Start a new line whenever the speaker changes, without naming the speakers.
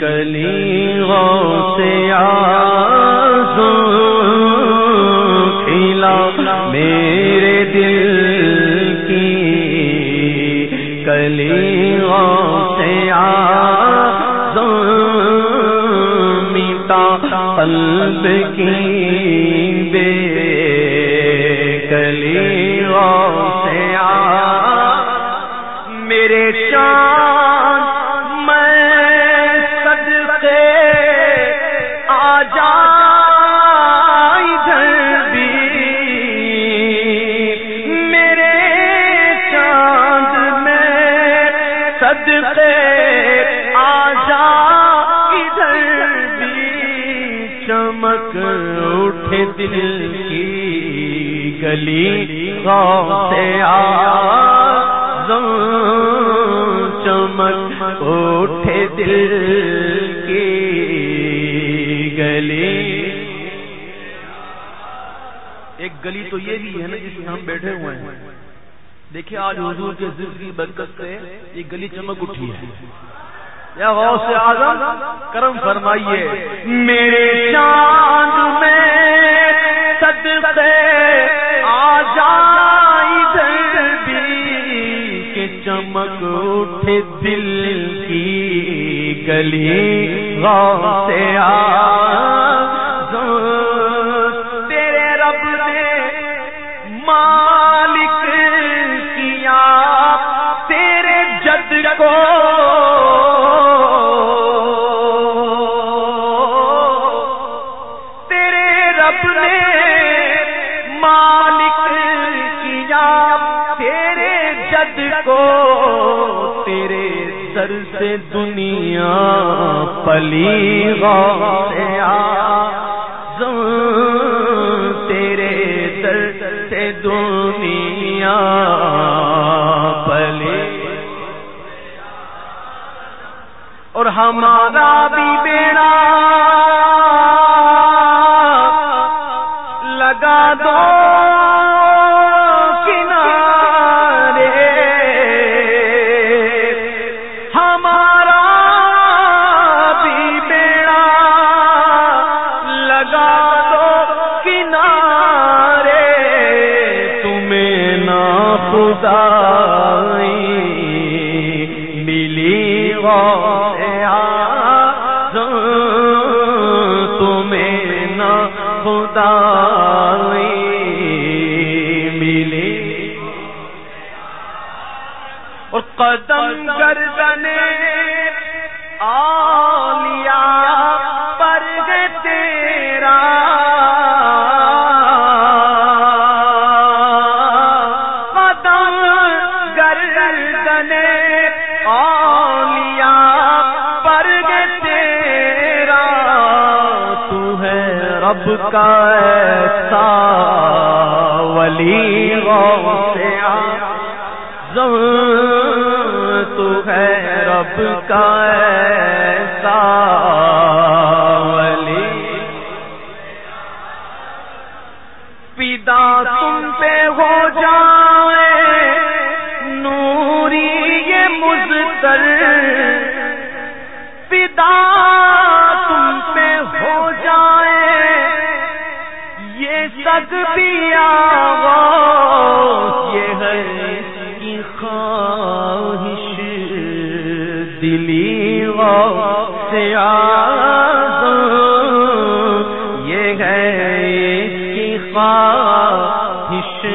کلی سے کھیلا میرے دل کی کلی سے میتا قلب کی بے کلی سے میرے چمک اٹھے دل کی گلی سے چمک اٹھے دل کی گلی۔ ایک گلی تو یہ بھی ہے نا جس میں ہم بیٹھے ہوئے ہیں۔ دیکھیں آج حضور کے ذکر کی برکت سے یہ گلی چمک اٹھی ہے۔ یا غوث آزم کرم فرمائیے۔ میرے چاند میں صدقے آ جائے بھی کہ چمک اٹھے دل کی گلی۔ غوث آزم تیرے رب نے مالک کیا، تیرے جد کو سر سے دنیا پلی تیرے سر سے دنیا پلی۔ اور ہمارا بھی بیڑا لگا دو۔ خدائی ملی ہو خد ملی قدم گردنے آلیا رب کا ایسا ولی غوث زم ہے رب کا ایسا تک سگ پیا یہ ہے کی خواہش دلی سے یہ ہے کی خواہش۔